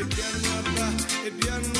Ebianwa ba, ebianwa.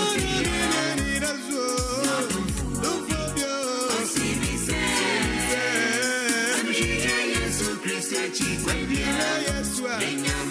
sakyo dipon, jeninu ti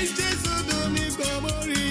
Este sódò mi kò mórí.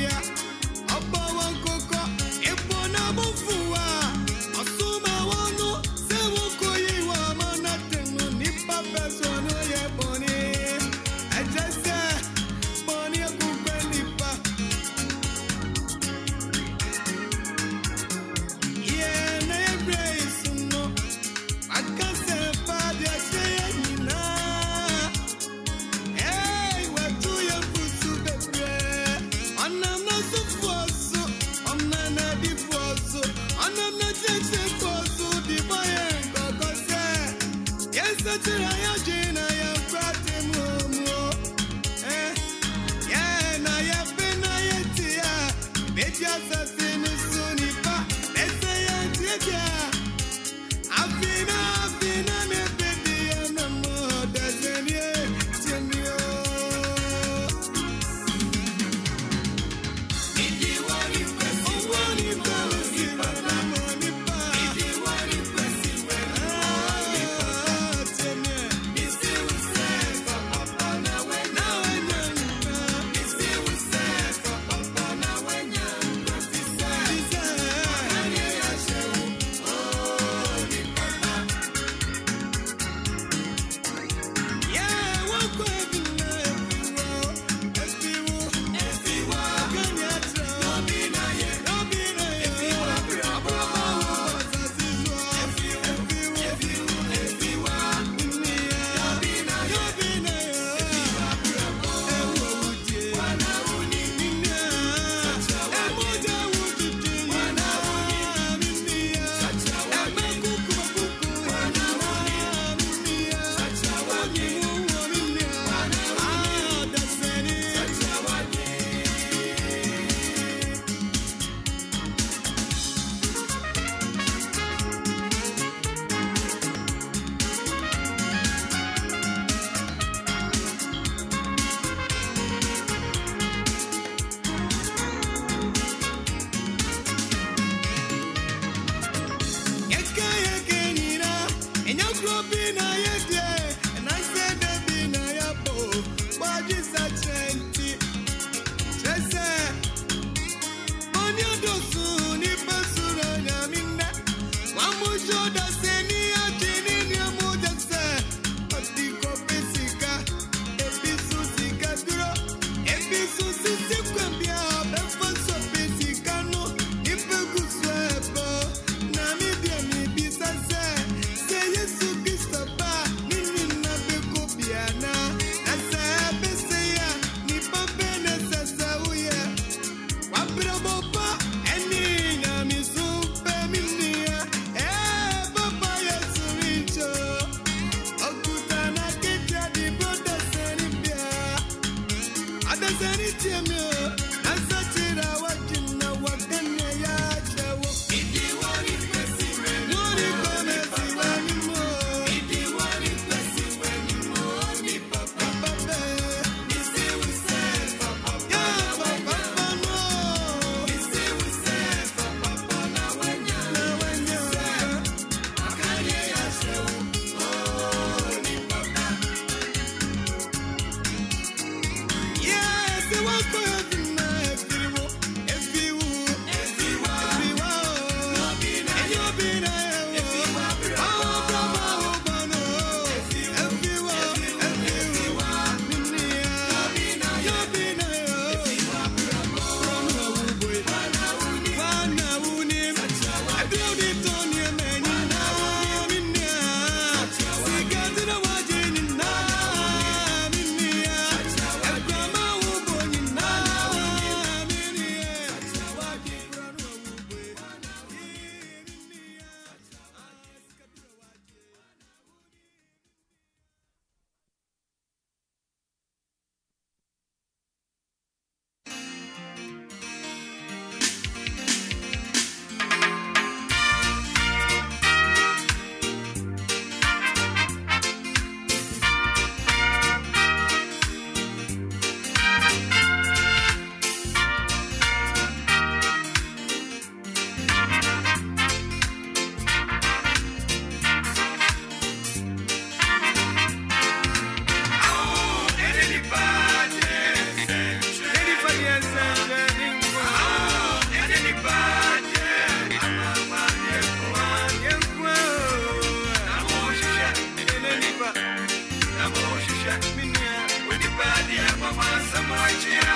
Mama Samaji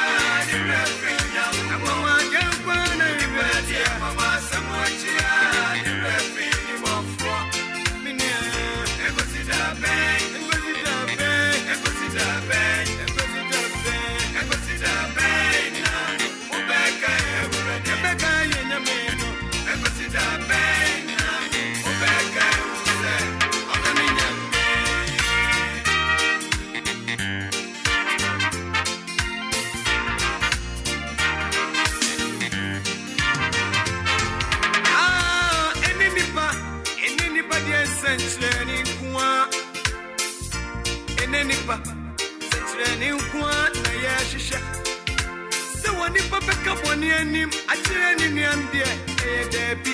bɛka bɔne anim akyerɛ ne nuam deɛ ɛyɛ daabi.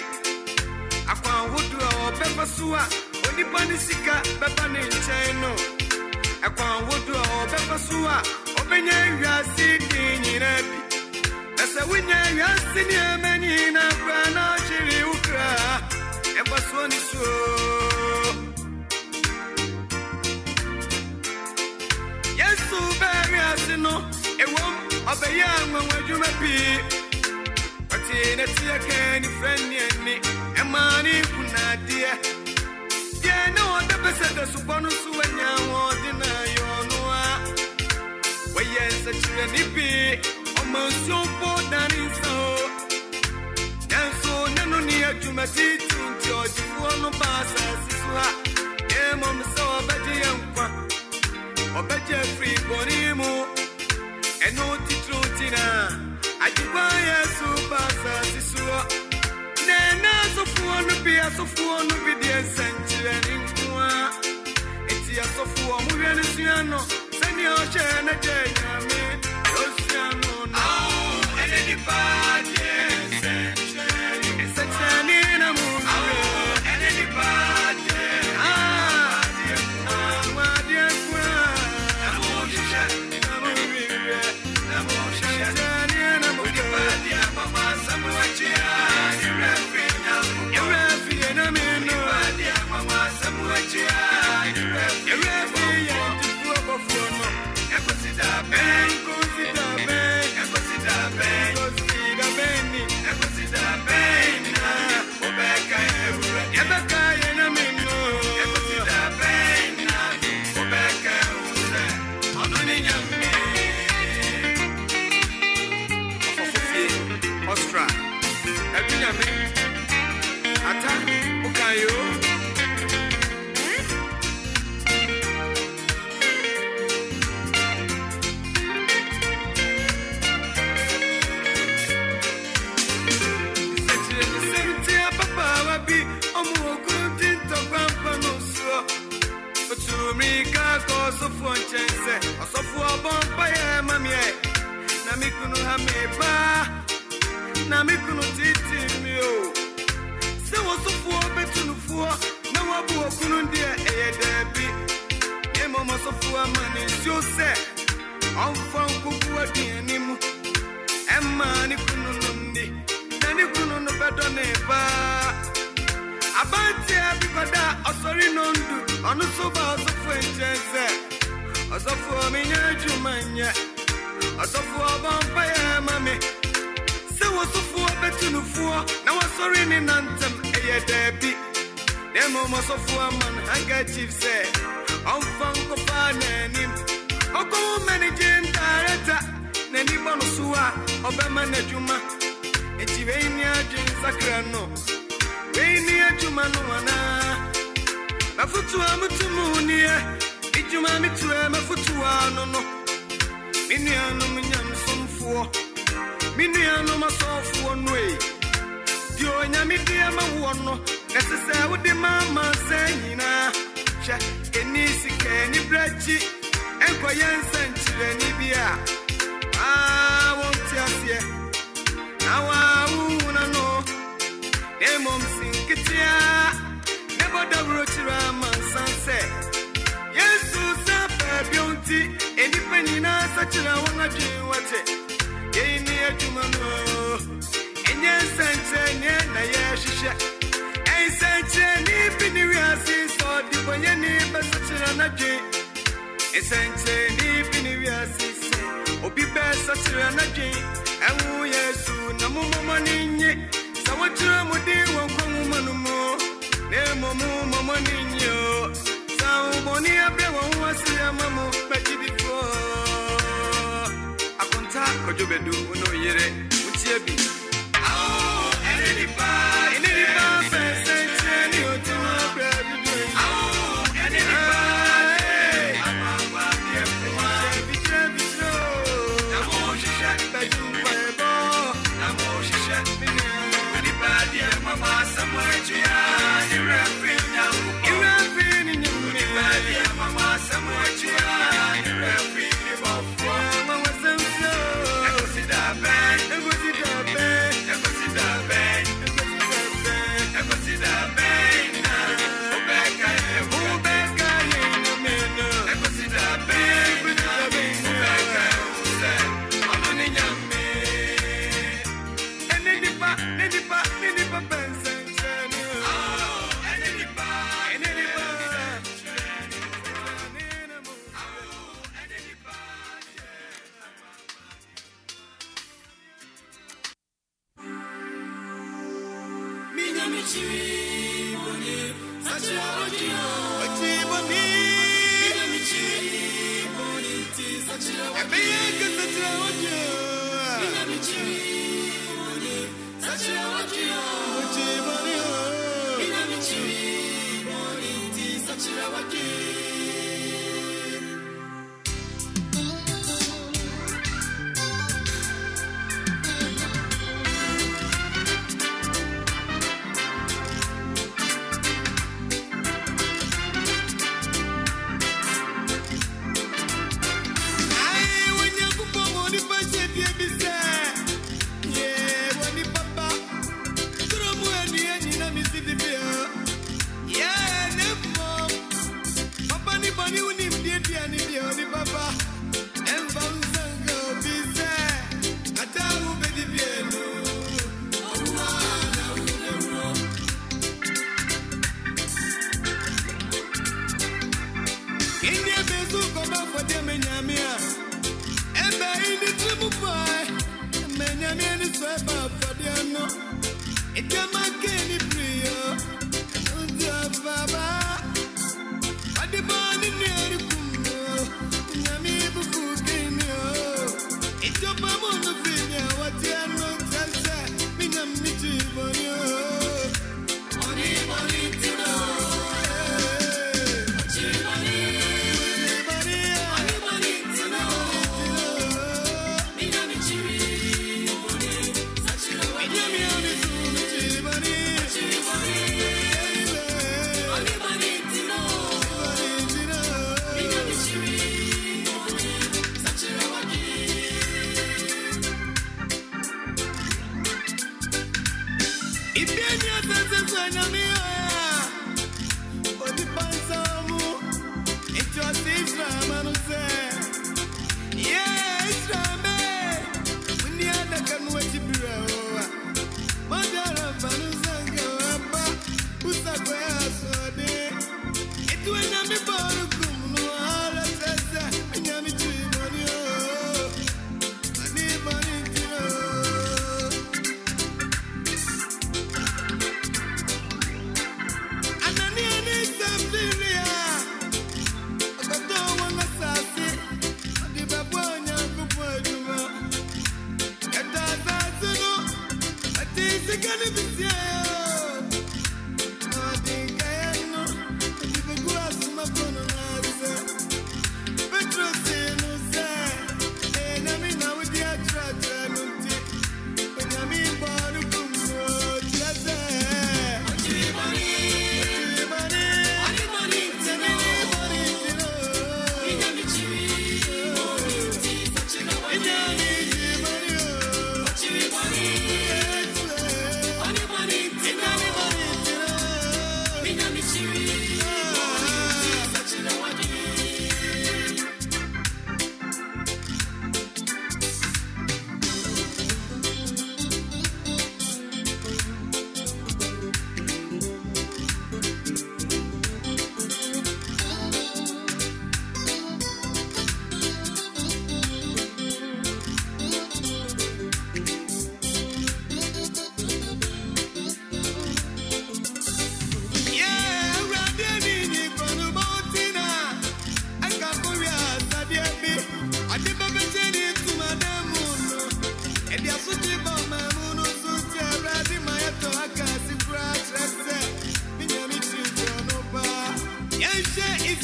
Akwan ahodoɔ a ɔbɛfa so a onipa ne sika bɛba ne nkyɛn no. Ɛkwan ahodoɔ a ɔbɛfa so a ɔbɛnya wiase din nyinaa bi. Na sɛ wonya wiase nneɛma nyinaa koraa na ɔkyere wo kraa ɛfa soɔ ne suo yesu ase no ɛwom ɔbɛyɛ anwanwa adwuma pii. Ne kunadeɛ deɛ ne ɔda pɛ sɛ da sobɔ no so wanya wɔde na yɛ ɔno a wɔyɛ nsɛkyerɛne pii ɔma nsuo mpo dane nsa o nanso ne no ne adwuma titiri nti ɔgyefoɔ no ba asase so ha mmom sɛ ɔbɛgye yɛ nkwa ɔbɛgye afiri bɔne mu ɛno titiri ntina agyepa yɛ so ba asase soɔ na ɛna asɔfoɔ no ah, bi asɔfoɔ no bi deɛ nsɛnkyerɛne nko a enti asɔfoɔ mohwɛ no sua no sɛnea ɔhyɛ no. Gya nyame ɔsua no no ɛne nipa deɛ ɔsɔfoɔ nkyɛn sɛ ɔsɔfoɔ bɔ mpayɛ ma meɛ na me kunu ha me paa na me kunu titi mi mu ɛmaa ne na abanteɛ bi kɔda a ɔsɔre no ndu ɔno so ba ɔsɔfoɔ nkyɛn sɛ ɔsɔfoɔ menyɛ adwuma nyɛ ɔsɔfoɔ bɔ mpayɛ ma me sɛ wɔsɔfoɔ bɛtu nofoɔ na wɔsɔre ne nantem ɛyɛ daabi na mmom ɔsɔfoɔ ama no handkerchief sɛ ɔmfa nkɔfaa n'anim ɔkɔwo managing director n'ani bɔ no so a ɔbɛma n'adwuma enti wei ni adwen sakra no wei ni adwuma no anaa mafotoa mutumu niɛ idwuma metua mafotoa no no me nuanom nyamsomfoɔ me nuanom asɔfoɔ no e deɛ onyame de ama woɔ no ɛsɛ sɛ wode ma amansa nyinaa hwɛ ɛni sika ani berɛkyi ɛnkɔyɛ nsɛnkyerɛne bi a aa ah, wonte aseɛ na waawowuna no na mmom sinketea ne bɔdaworo kyerɛ amansan sɛ yesu adwuma no ɛnyɛ nsɛnkyerɛnneɛ na ɛnsɛnkyerɛnne bi ne wiase sɛ ɔde bɔnyɛne bɛsɛkyerɛ n'adwen nsɛnkyerɛnne bi ne wiase sɛ obi yesu na nwoma no mu na mmom mmɔmɔ ne nye o sɛ wobɔne abrɛ wɔ ho ase ama mo bɛgyidifoɔ akonta kɔdwo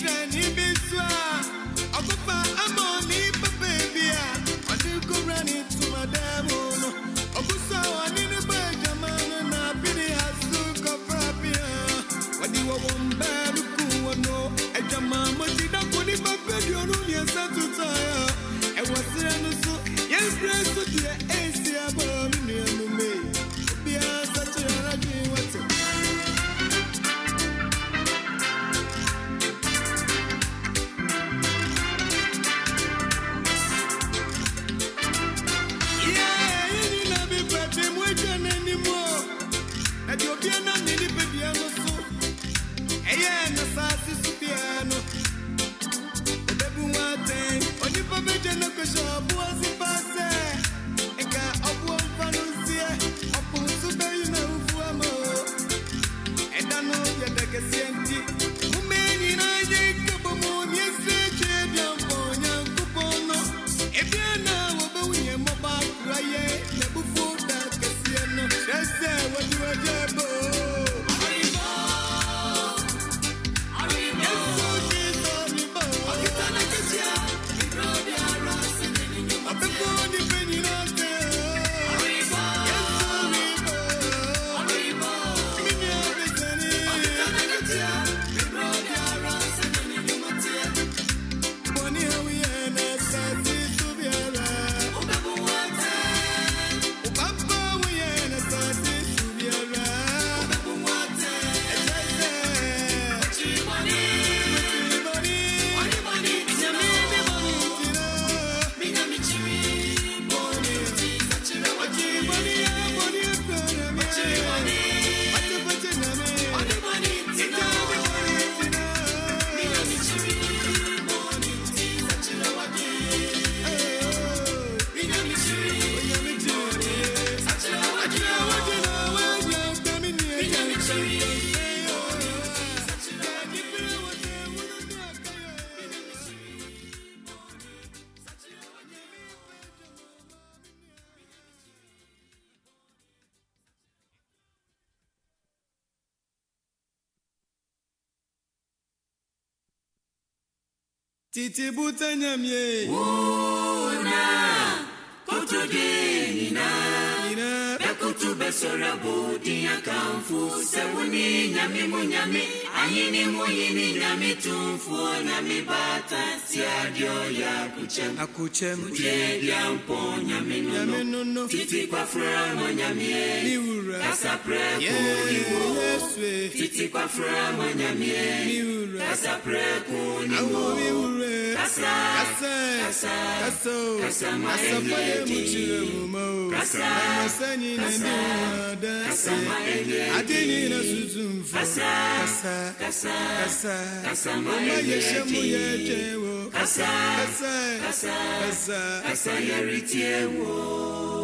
Jenny. itibutanyamye wuna kotode nyina bɛkoto bɛsɔra bodiya kanfo sɛ wo ne nyame mu nyame ayene mu yene nyame tomfoɔ nyame baata siadeɛ ɔyɛ akokyɛm akokyɛm wodeɛ biampɔ nyame no no titi kwafora mɔ nyameɛ kasaprɛ ko ne wo. tikwa fura mwanyamie kasa preku kasa kasa kasa maenye ti kasa kasa kasa kasa kasa kasa kasa kasa kasa kasa kasa kasa yeritie wo.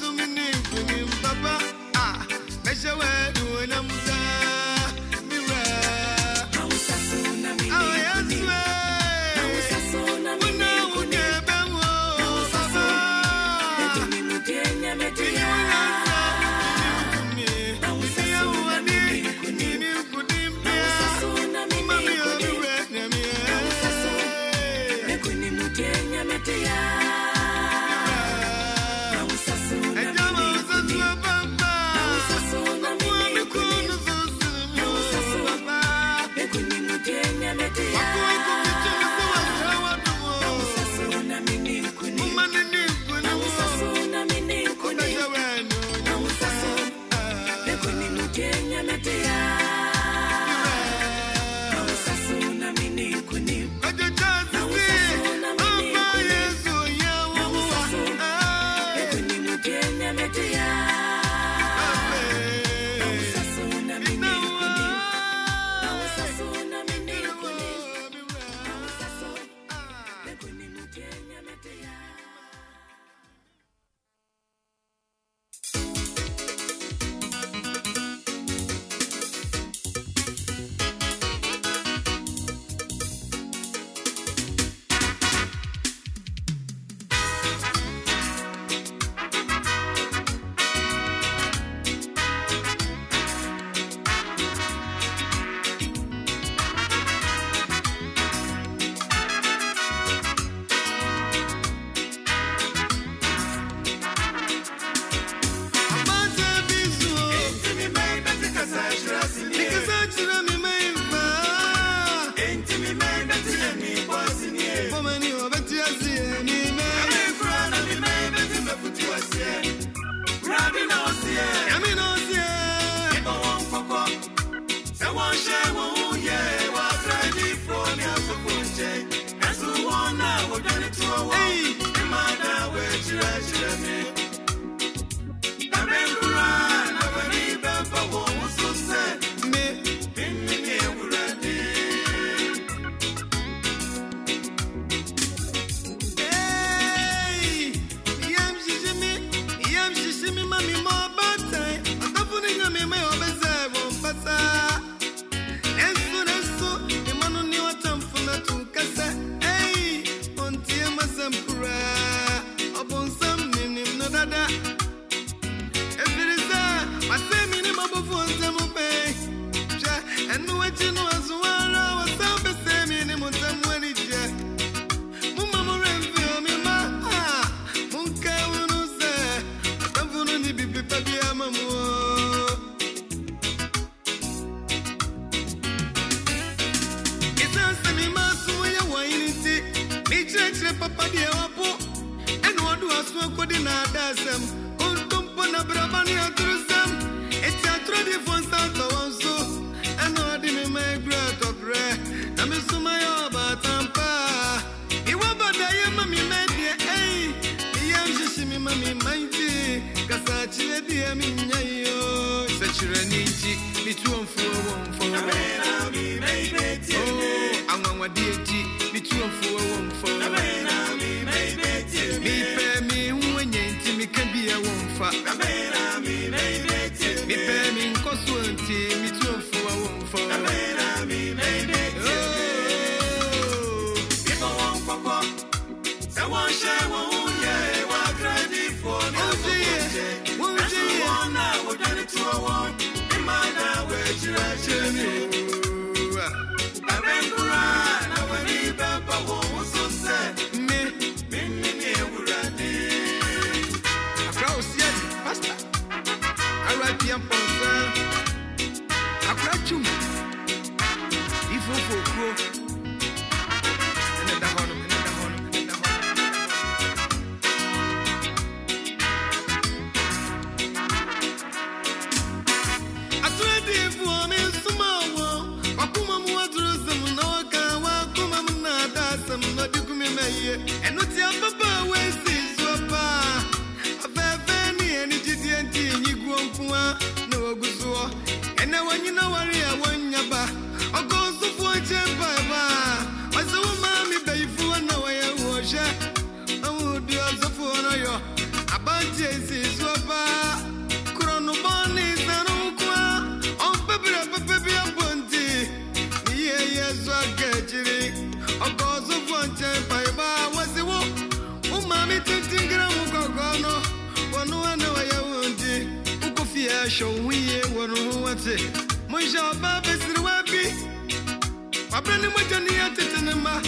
زمني بني مطبع آه ولا ولمزة mhyehye me ma me ma nti kasakyerɛ deɛ menya yo sɛ kyerɛ ne nti metuɔmfoɔ wɔ mfɔ anwanwadeɛ nti metuɔmfoɔ wɔ Ukufia show wiye wanu wate. Mwisha ọba besiri wabi. Wabra ni moja ni atete ne ma.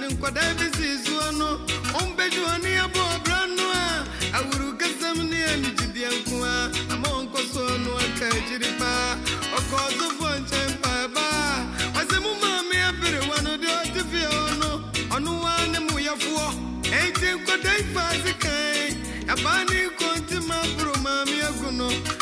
Ne nkwadaa bi si soɔ no, ɔmbɛdwo ɔne abɔ ɔbra no a, awuru kasɛm ne anigyedeɛ nko a, ama ɔnkɔ soɔ no. Enti nkwadaa yi fa ase kan, abaa ne kɔnti ma boro maame agu no, mahu ne ɔsɔfoɔ no yɛ. Twɛnsɛm sensan nyɛ adwuma no anidi. Nanso me ma igwa so de metwere no pa.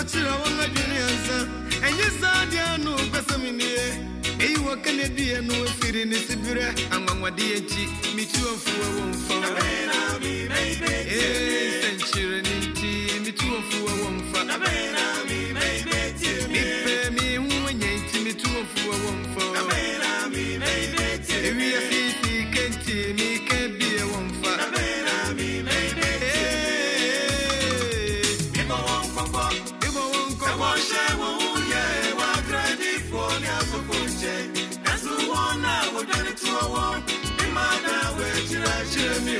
Bisa wasachira wanga juniansa. Enye sadia no kwasaminie. Eyi wɔ Kennedy no afiri ne sibirɛ anwanwadeɛ akyi metu afuwa wɔ mfa. Ee, nsɛnkyerɛ ne nti metu afuwa wɔ mfa. Mepɛ me ho anya nti metu afuwa wɔ mfa. Ewia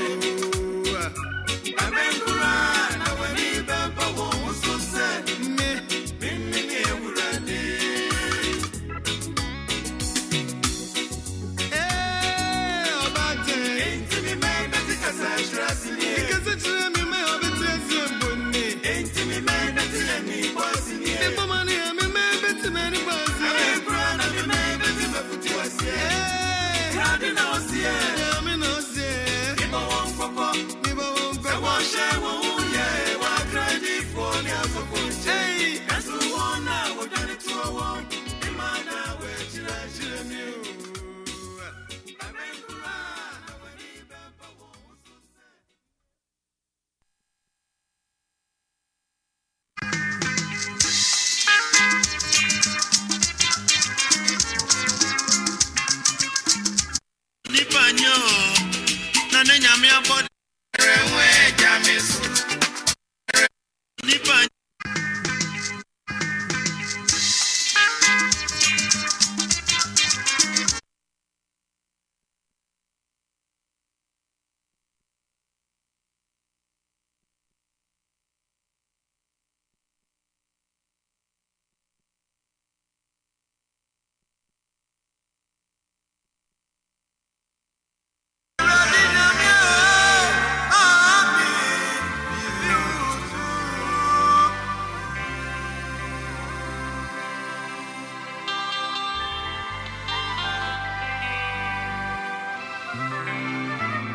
Amengu. Amengu.